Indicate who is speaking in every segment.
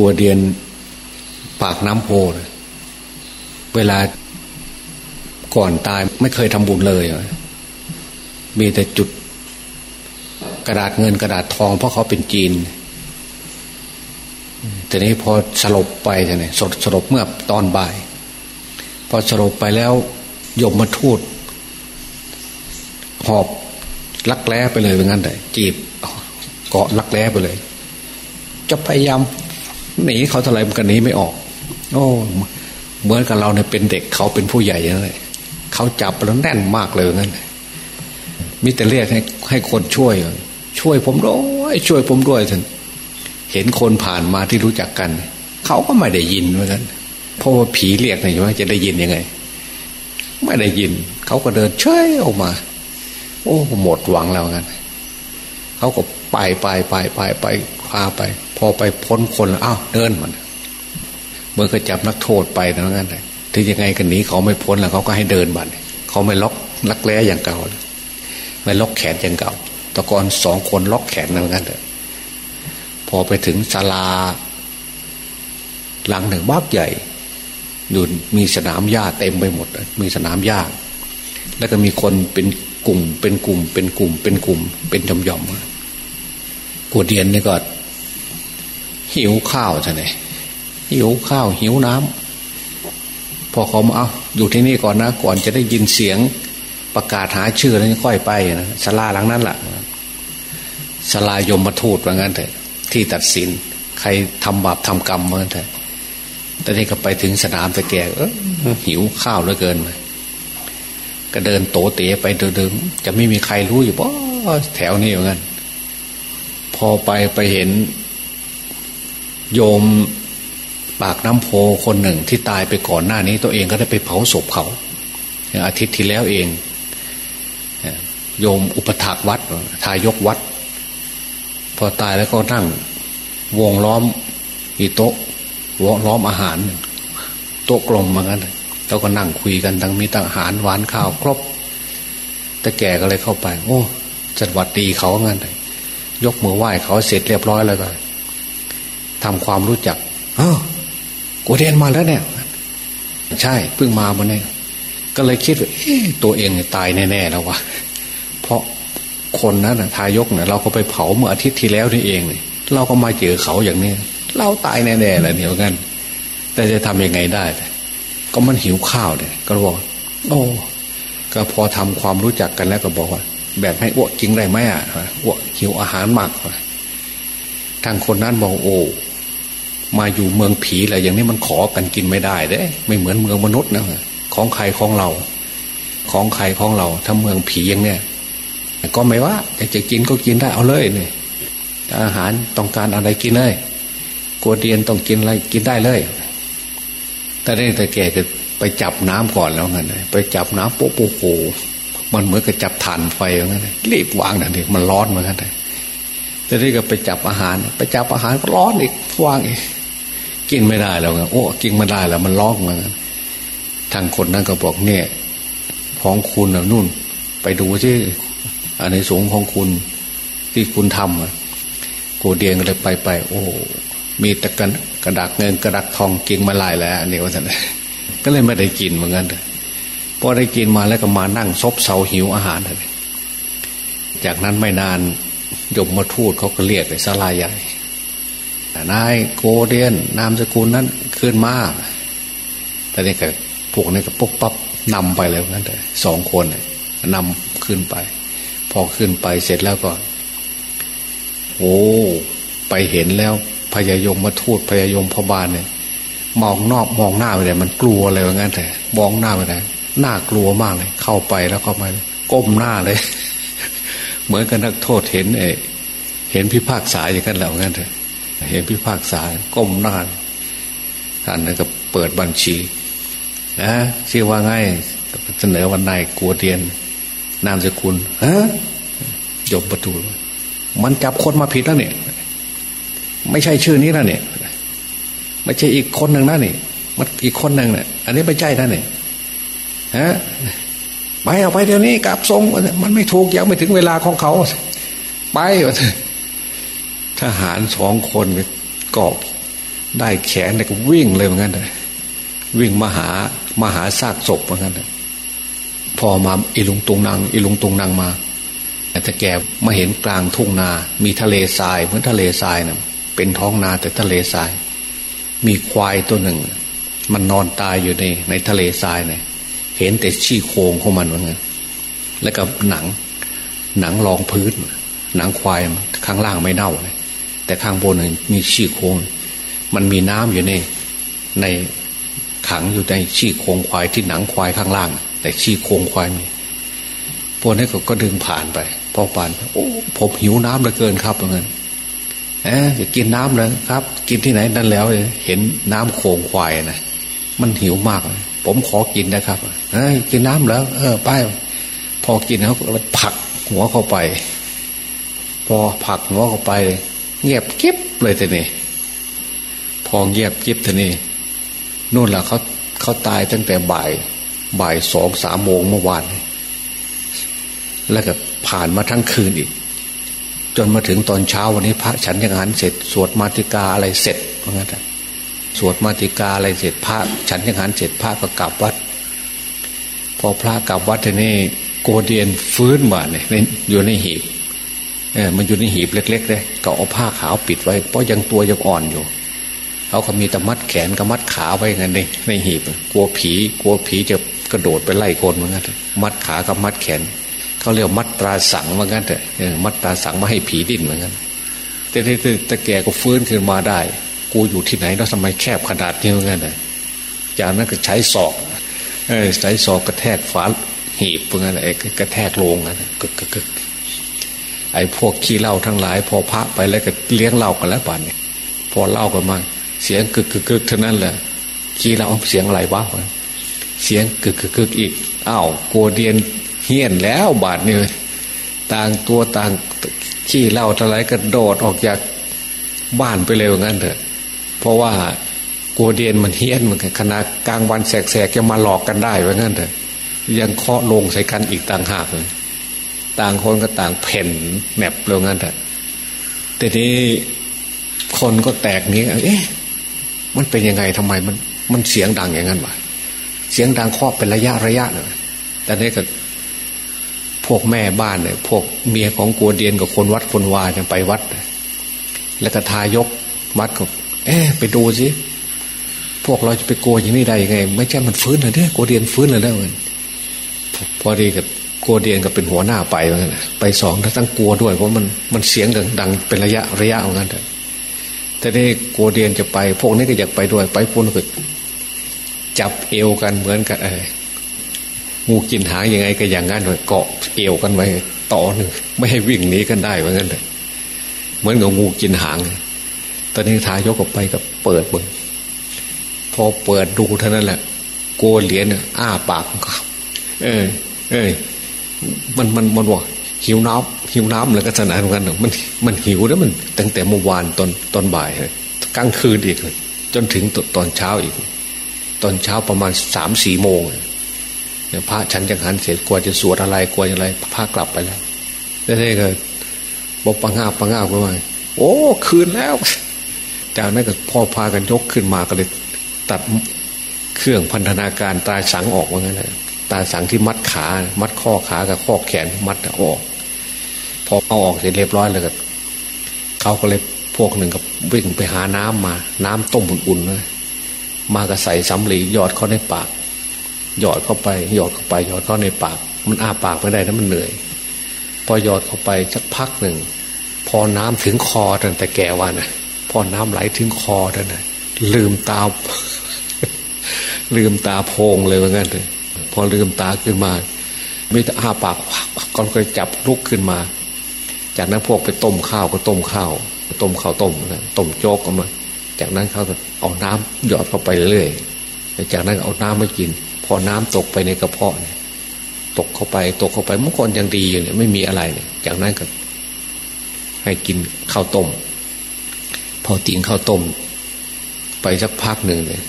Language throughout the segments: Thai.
Speaker 1: กัวเดียนปากน้ำโพเวลาก่อนตายไม่เคยทำบุญเลย มีแต่จุดกระดาษเงินกระดาษทองเพราะเขาเป็นจีน แต่นี้พอสลบไปใช่ไหมสดสลบเมื่อตอนบ่าย พอสลบไปแล้วยมมาทูดหอบลักแร้ไปเลยเป็นงั้นเลยจีบเกาะลักแร้ไปเลย จะพยายาม หนีเขาเท่าไรมันกันนี้ไม่ออก โอ้เหมือนกับเราเนี่ยเป็นเด็กเขาเป็นผู้ใหญ่นั่นเลยเขาจับแล้วแน่นมากเลยงั้นมิแต่เรียกให้ให้คนช่วย ช่วยผมด้วยช่วยผมด้วยท่านเห็นคนผ่านมาที่รู้จักกัน เขาก็ไม่ได้ยินเหมือนกันเพราะว่าผีเรียกไงว่าจะได้ยินยังไง ไม่ได้ยิน เขาก็เดินเฉยออกมา โอ้หมดหวังแล้วงั้นเขาก็ไปไปไปไปไปพาไป พอไปพ้นคนแล้วอ้าวเดินมันเมื่อก็จับนักโทษไปนะงั้นเลยที่ยังไงกันนี้เขาไม่พ้นแล้วเขาก็ให้เดินบันเขาไม่ล็อกลักแร้อย่างเก่าไม่ล็อกแขนอย่างเก่าตะกอนสองคนล็อกแขนนะงั้นเลยพอไปถึงศาลา หลังหนึ่งบ้าใหญ่อยู่มีสนามหญ้าเต็มไปหมด มีสนามหญ้าแล้วก็มีคนเป็นกลุ่ม เป็นกลุ่ม เป็นกลุ่ม เป็นกลุ่ม เป็นจำยอมกัวเดียนนี่ก็ หิวข้าวใช่ไหมหิวข้าวหิวน้ำพอเขามาเอาอยู่ที่นี่ก่อนนะ ก่อนจะได้ยินเสียงประกาศหาชื่อแล้วค่อยไปนะสลาหลังนั้นแหละสลายมมาทูตว่างั้นเถอะ ที่ตัดสิน ใครทำบาปทำกรรมเหมือนเถอะตอนนี้ก็ไปถึงสนามตะแกเออหิวข้าวเหลือเกินก็เดินโตเตะไปเดิมจะไม่มีใครรู้อยู่ป่แถวนี้เหมือนกันพอไปไปเห็น โยมปากน้ำโพคนหนึ่งที่ตายไปก่อนหน้านี้ ตัวเองก็ได้ไปเผาศพเขาอาทิตย์ที่แล้วเอง โยมอุปถากวัดทายกวัด พอตายแล้วก็นั่งวงล้อมอีโต๊ะวงล้อมอาหาร โต๊ะกลมเหมือนกันแล้วก็นั่งคุยกันทั้งมีตั้งอาหารหวานข้าวครบแต่แก่ก็เลยเข้าไป โอ้จัดวัดดีเขางั้นเลยยกมือไหว้เขาเสร็จเรียบร้อยแล้วก็ ทำความรู้จัก เออกูเรียนมาแล้วเนี่ย ใช่เพิ่งมาเมื่อนี้ก็เลยคิดว่าตัวเองตายแน่ๆแล้ววะเพราะคนนั้นนะทายกเนี่ยเราก็ไปเผาเมื่ออาทิตย์ที่แล้วนี่เองเนี่ยเราก็มาเจอเขาอย่างนี้เราตายแน่ๆแล้วเดี๋ยวกันแต่จะทำยังไงได้ ก็มันหิวข้าวเนี่ยก็บอกโอ้ก็พอทำความรู้จักกันแล้วก็บอกว่าแบบให้อ้วกกินได้ไหมอะอ้วกหิวอาหารมากทางคนนั้นบอกโอ้ มาอยู่เมืองผีอะไรอย่างนี้มันขอกันกินไม่ได้เด้ ไม่เหมือนเมืองมนุษย์นะของใครของเรา ของใครของเราถ้าเมืองผีอย่างเนี้ยก็ไม่ว่าอยากจะกินก็กินได้เอาเลยเนี่ยอาหารต้องการอะไรกินเลยกัวเดียนต้องกินอะไรกินได้เลย แต่ได้แต่แกก็ไปจับน้ำก่อนแล้วไงไปจับน้ำโป๊ะโป๊ะมันเหมือนกับจับถ่านไฟอย่างนั้นรีบวางนั่นเองมันร้อนเหมือนกันเลยแต่นี่ก็ไปจับอาหาร ไปจับอาหารก็ร้อนอีกวางอีก กินไม่ได้แล้วไงโอ้กินไม่ได้แล้วมันร้องเหมือนกันทางคนนั้นก็บอกเนี่ยของคุณนะนู่น ไปดูที่อันในสงของคุณที่คุณทำอะกูเดียงเลยไปไปโอ้มีตะกันกระดักเงินกระดักทองกินมาลายแล้วนี่ว่าสันก็เลยไม่ได้กินเหมือนกันพอได้กินมาแล้วก็มานั่งซบเซาหิวอาหารเลยจากนั้นไม่นานยมมาทูดเขาก็เรียกไอ้สลายใหญ่ นายโกเดียน นามสกุลนั้นขึ้นมาแต่นี่ก็พวกนี้ก็ปุ๊บปั๊บนำไปแล้วนั่นเลยสองคนนำขึ้นไป พอขึ้นไปเสร็จแล้วก็ โอ้ไปเห็นแล้วพยายมมาทูดพยายมพบาลเนี่ยมองนอกมองหน้าไปเลยมันกลัวเลยว่างั้นแต่มองหน้าไปเลยน่ากลัวมากเลย เข้าไปแล้วก็มาก้มหน้าเลย เหมือนกับนักโทษเห็นเอเห็นพิพากษาอย่างนั้นแล้วงั้นเถอะ เห็นพิพากษาก้มหน้าท่านนั้นก็เปิดบัญชีนะชื่อว่าไงเสนอวันนายกัวเตียน นามสกุลฮะจบประตู มันจับคนมาผิดแล้วเนี่ย ไม่ใช่ชื่อนี้แล้วเนี่ย ไม่ใช่อีกคนหนึ่งนะนี่มันอีกคนหนึ่งเนี่ยอันนี้ไม่ใช่นะเนี่ยฮะไปเอาไปเดี๋ยวนี้กลับทรงมันไม่ถูกยังไม่ถึงเวลาของเขา ไป ทหารสองคนก็ได้แขนแล้วก็วิ่งเลยเหมือนกันเลยวิ่งมาหามาหาซากศพเหมือนกันเลยพอมาอีลุงตุงนางอีลุงตุงนางมาแต่แกมาเห็นกลางทุ่งนา มีทะเลทรายเหมือนทะเลทรายนะเป็นท้องนาแต่ทะเลทราย มีควายตัวหนึ่ง มันนอนตายอยู่ในในทะเลทรายเนี่ยเห็นแต่ชี้โครงของมันเหมือนกันแล้วก็หนัง หนังรองพื้น หนังควายข้างล่างไม่เน่าเลย แต่ข้างบนมีชี้โครงมันมีน้ำอยู่ในในขังอยู่ในชี้โครงควายที่หนังควายข้างล่าง แต่ชี้โครงควายมีพวกนี้ก็ก็ดึงผ่านไปพอผ่านโอ้ผมหิวน้ำเหลือเกินครับเหมือนกันเอ๊จะกินน้ำเลยครับ กินที่ไหนนั่นแล้ว เห็นน้ำโคงควายนะมันหิวมากเลยผมขอกินนะครับเฮ้ยกินน้ำแล้วเออไปพอกินแล้วก็ผักหัวเข้าไป พอผักหัวเข้าไป เงียบเกิ๊บเลยทีนี้พอเงียบเกิ๊บทีนี้นู่นแหละเขาเขาตายตั้งแต่บ่ายบ่ายสองสามโมงเมื่อวาน แล้วก็ผ่านมาทั้งคืนอีก จนมาถึงตอนเช้าวันนี้พระฉันยังงานเสร็จ สวดมาติกาอะไรเสร็จเพราะงั้นสวดมาติกาอะไรเสร็จพระฉันยังงานเสร็จพระก็กลับวัด พอพระกลับวัดทีนี้โกเดียนฟื้นมาเนี่ยอยู่ในหีบ เออมันอยู่ในหีบเล็กๆเลยก็เอาผ้าขาวปิดไว้ เพราะยังตัวยังอ่อนอยู่เขาก็มีแต่มัดแขนกับมัดขาไว้กันในในหีบกลัวผี กลัวผีจะกระโดดไปไล่คนเหมือนกันมัดขากับมัดแขนเขาเรียกมัดตราสังเหมือนกันแต่มัดตราสังมาให้ผีดิ้นเหมือนกันแต่แต่แกก็ฟื้นขึ้นมาได้ กูอยู่ที่ไหนแล้วทำไมแคบขนาดนี้เหมือนกันเลยจากนั้นก็ใช้ศอกใช้ศอกกระแทกฝาหีบเหมือนกันไอ้กระแทกลงกันกึกกึก ไอ้พวกขี้เหล้าทั้งหลาย พอพระไปแล้วก็เลี้ยงเหล้ากันแล้วป่านนี้พอเหล้ากันมา เสียงกึกกึกกึกเท่านั้นแหละขี้เหล้าเสียงอะไรวะเสียงกึกกึกกึกอีกอ้าวโกเดียนเฮี้ยนแล้วบาดนี่ต่างตัวต่างขี้เหล้าทั้งหลายกระโดดออกจากบ้านไปเร็วงั้นเถอะ เพราะว่าโกเดียนมันเฮี้ยนเหมือนกันขณะกลางวันแสกๆจะมาหลอกกันได้ว่างั้นเถอะยังเคาะลงใส่กันอีกต่างหากเลย ต่างคนก็ต่างเพ่นแมบเร็วงั้นแต่นี้คนก็แตกนี้เอ๊ะมันเป็นยังไงทำไมมัน มันเสียงดังอย่างนั้นวะเสียงดังเคาะเป็นระยะระยะเลยแต่นี้ก็พวกแม่บ้านเนี่ยพวกเมียของกัวเดียนกับคนวัดคนวานไปวัด แล้วก็ทายกวัดก็เอ๊ะไปดูสิพวกเราจะไปโกยอย่างนี้ได้ยังไง ไม่ใช่มันฟื้นเลยเนี่ยกัวเดียนฟื้นเลยแล้วมันพอดีกับ กัวเดียนก็เป็นหัวหน้าไปเหมือนกันไปสองทั้งกลัวด้วยเพราะมันมันเสียงดังเป็นระยะระยะเหมือนกันแต่นี่กัวเดียนจะไป พวกนี้ก็อยากไปด้วย ไปพุ่นก็จับเอวกันเหมือนกันเอองูกินหางยังไงก็อย่างนั้นเลยเกาะเอวกันไว้ต่อหนึ่งไม่ให้วิ่งหนีกันได้เหมือนกันเลยเหมือนกับงูกินหาง ตอนนี้ทายกออกไปก็เปิดเบิ้งพอเปิดดูเท่านั้นแหละโกเหรียญอ้าปากเออเออ มันมันมันบอกหิวน้ำหิวน้ำเลยก็สนานเหมือนกันมันมันหิวแล้วมัน ตั้งแต่เมื่อวานตอนตอนบ่ายกลางคืนอีกจนถึงตอนเช้าอีก ตอนเช้าประมาณสามสี่โมงเนี่ยพระฉันจังหันเสร็จกว่าจะสวดอะไรกว่าอะไรพระกลับไปแล้วได้ได้ก็บอกปังงาปังงาไปว่าโอ้คืนแล้ว จากนั้นก็พ่อพากันยกขึ้นมาก็เลย ตัดเครื่องพันธนาการตายสังออกว่างั้นเลย ตาสังที่มัดขา มัดข้อขากับข้อแขนมัดออก พอเอาออกเสร็จเรียบร้อยเลยก็เขาก็เลยพวกหนึ่งก็วิ่งไปหาน้ำมา น้ำต้มอุ่นๆเลยมาก็ใส่สำลีหยอดเข้าในปาก หยอดเข้าไป หยอดเข้าไป หยอดเข้าในปาก มันอ้าปากไม่ได้นะมันเหนื่อย พอหยอดเข้าไปสักพักหนึ่ง พอน้ำถึงคอตั้งแต่แกว่านะพอน้ำไหลถึงคอตั้งแต่ลืมตาลืมตาโพงเลยว่างั้นเลย พอลืมตาขึ้นมาไม่อ้าปากก็เคยจับลุกขึ้นมา จากนั้นพวกไปต้มข้าวก็ต้มข้าวต้มข้าวต้มนะต้มโจ๊กก็มา จากนั้นเขาก็เอาน้ำหยอดเข้าไปเรื่อยจากนั้นเอาน้ำมากิน พอน้ำตกไปในกระเพาะเนี่ยตกเข้าไป ตกเข้าไปเมื่อก่อนยังดีอยู่เนี่ยไม่มีอะไรเนี่ยจากนั้นก็ ให้กินข้าวต้ม พอติงข้าวต้ม ไปสักพักหนึ่งเลย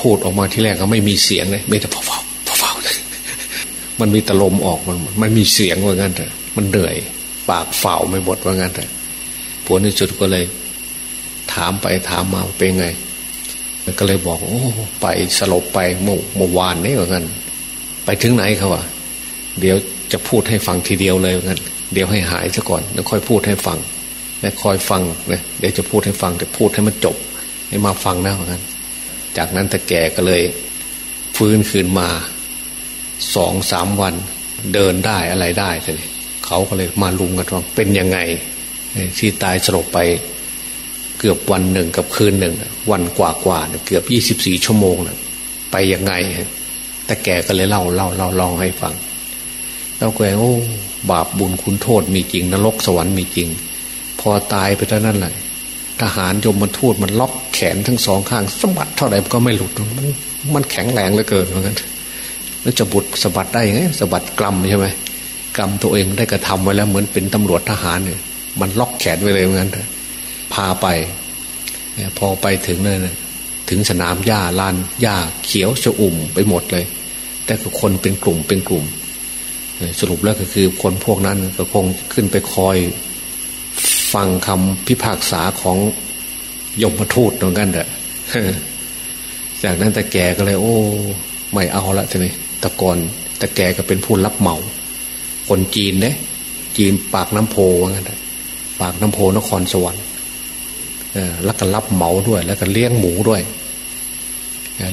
Speaker 1: พูดออกมาที่แรกก็ไม่มีเสียงเลยไม่แต่พอเฝ้าพอเฝ้าเลย มันมีตะลมออกมันมันมีเสียงว่างั้นแต่มันเหนื่อย ปากเฝ้าไม่หมดว่างั้นแต่ผลในสุดก็เลย ถามไปถามมาเป็นไงก็เลยบอกโอ้ไปสลบไปเมื่อเมื่อวานนี่เหมือนกันไปถึงไหนเขาวะเดี๋ยวจะพูดให้ฟังทีเดียวเลยเหมือนกันเดี๋ยวให้หายซะก่อนแล้วค่อยพูดให้ฟังแล้วคอยฟังนะเดี๋ยวจะพูดให้ฟังแต่พูดให้มันจบ ให้มาฟังนะเหมือนกันจากนั้นต่แก่ก็เลย ฟื้นคืนมา สองสามวันเดินได้อะไรได้เลยเขาก็เลยมาลุงกันว่าเป็นยังไง ที่ตายสลบไปเกือบวันหนึ่งกับคืนหนึ่ง วันกว่ากว่าเกือบยี่สิบสี่ชั่วโมงนะไปยังไง แต่แกก็เลยเล่าเล่าเล่าลองให้ฟังแล้วแกโอ้บาปบุญคุณโทษมีจริง นรกสวรรค์มีจริง พอตายไปเท่านั้นแหละทหารยมมันทูดมันล็อกแขนทั้งสองข้างสมบัติเท่าไหร่ก็ไม่หลุดมันมันแข็งแรงเหลือเกินเหมือนกัน แล้วจะบุดสะบัดได้ยังไงสะบัดกลัมใช่ไหมกรรมตัวเองได้กระทำไว้แล้วเหมือนเป็นตำรวจทหารเนี่ยมันล็อกแขนไว้เลยเหมือนกันพาไปพอไปถึงเลยถึงสนามหญ้าลานหญ้าเขียวชอุ่มไปหมดเลย แต่ก็คนเป็นกลุ่มเป็นกลุ่ม สรุปแล้วก็คือคนพวกนั้นก็คงขึ้นไปคอย ฟังคำพิพากษาของยมทูตเหมือนกันเด้อจากนั้นแต่แกก็เลย โอ้ ไม่เอาละทีนี้ ตะกอนแต่แกก็เป็นผู้รับเหมา คนจีนเนี่ยจีนปากน้ำโพว่างั้นปากน้ำโพนครสวรรค์แล้วก็รับเหมาด้วย แล้วก็เลี้ยงหมูด้วย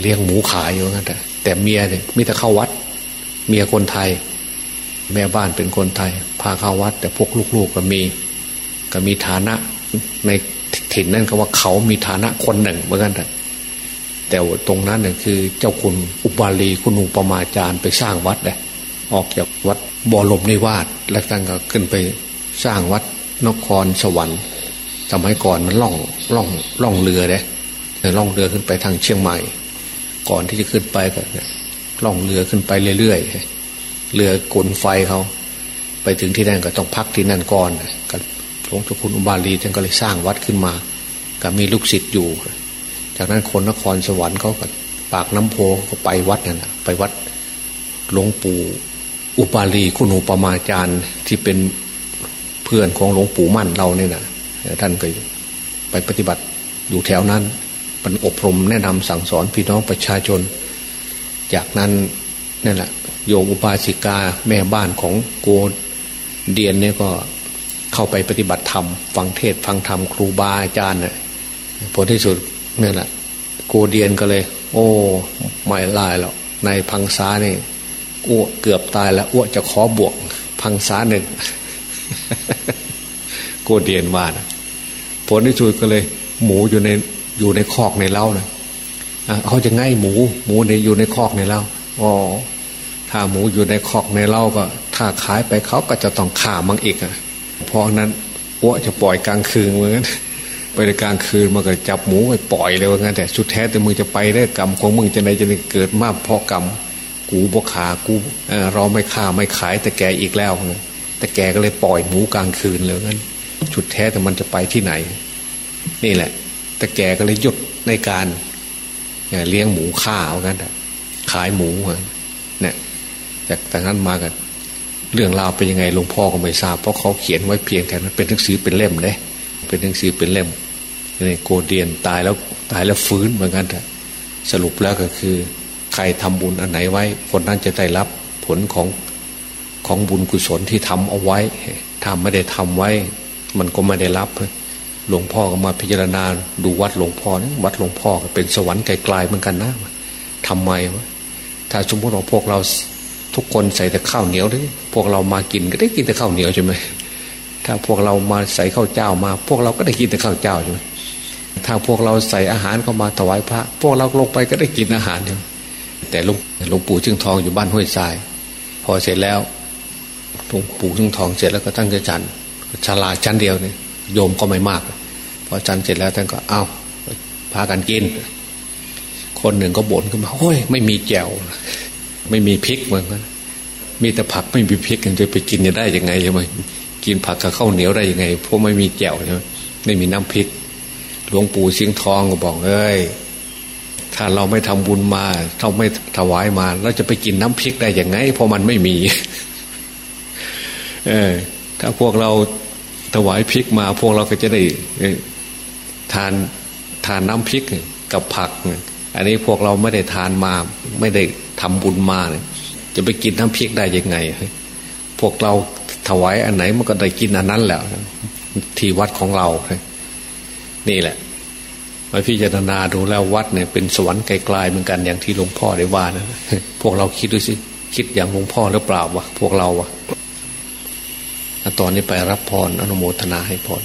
Speaker 1: เลี้ยงหมูขายอยู่งั้นแต่แต่เมียเนี่ยมิแต่เข้าวัด เมียคนไทย แม่บ้านเป็นคนไทย พาเข้าวัด แต่พวกลูกๆก็มี ก็มีฐานะในถิ่นนั่นก็ว่าเขามีฐานะคนหนึ่งเหมือนกันแต่ แต่ตรงนั้นเนี่ยคือเจ้าคุณอุบาลีคุณอุปมาจารย์ไปสร้างวัดเลยออกจากวัดบ่อลมนิวาสแล้วท่านก็ขึ้นไปสร้างวัดนครสวรรค์ สมัยก่อนมันล่องล่องล่องเรือเลยล่องเรือขึ้นไปทางเชียงใหม่ ก่อนที่จะขึ้นไปก็ล่องเรือขึ้นไปเรื่อยๆเรือกลนไฟเขาไปถึงที่นั่นก็ต้องพักที่นั่นก่อนหลวงเจ้าคุณอุบาลีท่านก็เลยสร้างวัดขึ้นมา ก็มีลูกศิษย์อยู่ จากนั้นคนนครสวรรค์เขาก็ปากน้ำโพก็ไปวัดนั่นไปวัดหลวงปู่อุปาลีคุณอุปมาจารย์ที่เป็นเพื่อนของหลวงปู่มั่นเราเนี่ยนะท่านก็ไปปฏิบัติอยู่แถวนั้นมันอบรมแนะนำสั่งสอนพี่น้องประชาชน จากนั้นนั่นแหละโยมอุปาสิกาแม่บ้านของโกเดียนเนี่ยก็เข้าไปปฏิบัติธรรม ฟังเทศฟังธรรมครูบาอาจารย์เนี่ยผลที่สุด นั่นแหละโกเดียนก็เลย โอ้ไม่ลายแล้วในพังซ้านี่อ้วเกือบตายแล้วอ้วจะขอบวก พังซ้าหนึ่งโกเดียนว่านะผลที่สุดก็เลย หมูอยู่ในอยู่ในคอกในเล้านะเขาจะง่ายหมู หมูในอยู่ในคอกในเล้าอ๋อถ้าหมูอยู่ในคอกในเล้าก็ ถ้าขายไปเขาก็จะต้องข่ามังอีกอะเพราะนั้นอ้วจะปล่อยกลางคืนเหมือนกัน ไปในกลางคืนมันก็จับหมูไปปล่อยเลยว่างั้นแต่สุดแท้แต่มึงจะไปได้กรรมของมึงจะไหนจะเกิดมากเพราะกรรมกูบกขากูเราไม่ฆ่าไม่ขายแต่แกอีกแล้วแต่แกก็เลยปล่อยหมูกลางคืนเลยงั้นจุดแท้แต่มันจะไปที่ไหน นี่แหละ แต่แกก็เลยหยุดในการเลี้ยงหมูฆ่าเอางั้นขายหมูเนี่ยจากแต่นั้นมากันเรื่องราวเป็นยังไงหลวงพ่อก็ไม่ทราบเพราะเขาเขียนไว้เพียงแค่นั้นเป็นหนังสือเป็นเล่มเลย เป็นหนังสือเป็นเล่มในโกเดียนตายแล้วตายแล้วฟื้นเหมือนกันแต่สรุปแล้วก็คือ ใครทำบุญอันไหนไว้ คนนั้นจะได้รับผลของของบุญกุศลที่ทำเอาไว้ถ้าไม่ได้ทำไว้ มันก็ไม่ได้รับ หลวงพ่อก็มาพิจารณาดูวัดหลวงพ่อนี่วัดหลวงพ่อเป็นสวรรค์ไกลๆเหมือนกันนะทำไมวะถ้าสมมติว่าพวกเราทุกคนใส่แต่ข้าวเหนียวด้วยพวกเรามากินก็ได้กินแต่ข้าวเหนียวใช่ไหม ถ้าพวกเรามาใส่ข้าวเจ้ามา พวกเราก็ได้กินแต่ข้าวเจ้าใช่ไหมถ้าพวกเราใส่อาหารเข้ามาถวายพระ พวกเราลงไปก็ได้กินอาหารใช่แต่หลวงหลวงปู่จึงทองอยู่บ้านห้วยทราย พอเสร็จแล้วหลวงปู่จึงทองเสร็จแล้วก็ตั้งใจจันชาลาชั้นเดียวเนี่ยโยมก็ไม่มากพอจันเสร็จแล้วท่านก็เอาพากันกิน คนหนึ่งก็บ่นขึ้นมาโอ้ยไม่มีแจวไม่มีพริกเหมือนกันมีแต่ผักไม่มีพริกกันจะไปกินจะได้ยังไงใช่ไหม กินผักกับข้าวเหนียวได้ยังไงเพราะไม่มีแจวใช่ไหมไม่มีน้ำพริก หลวงปู่เสียงทองก็บอกเอ้ยถ้าเราไม่ทำบุญมาเราไม่ถวายมาเราจะไปกินน้ำพริกได้ยังไง เพราะมันไม่มี เออ ถ้าพวกเราถวายพริกมา พวกเราก็จะได้ทานทานน้ำพริกกับผัก อันนี้พวกเราไม่ได้ทานมา ไม่ได้ทำบุญมาจะไปกินน้ำพริกได้ยังไงพวกเรา ถวายอันไหนมันก็ได้กินอันนั้นแหละที่วัดของเรา นี่แหละมาพิจารณาดูแล้ววัดเนี่ยเป็นสวรรค์ไกลๆเหมือนกันอย่างที่หลวงพ่อได้ว่านะพวกเราคิดดูสิคิดอย่างหลวงพ่อหรือเปล่าวะพวกเราวะตอนนี้ไปรับพรอนุโมทนาให้พร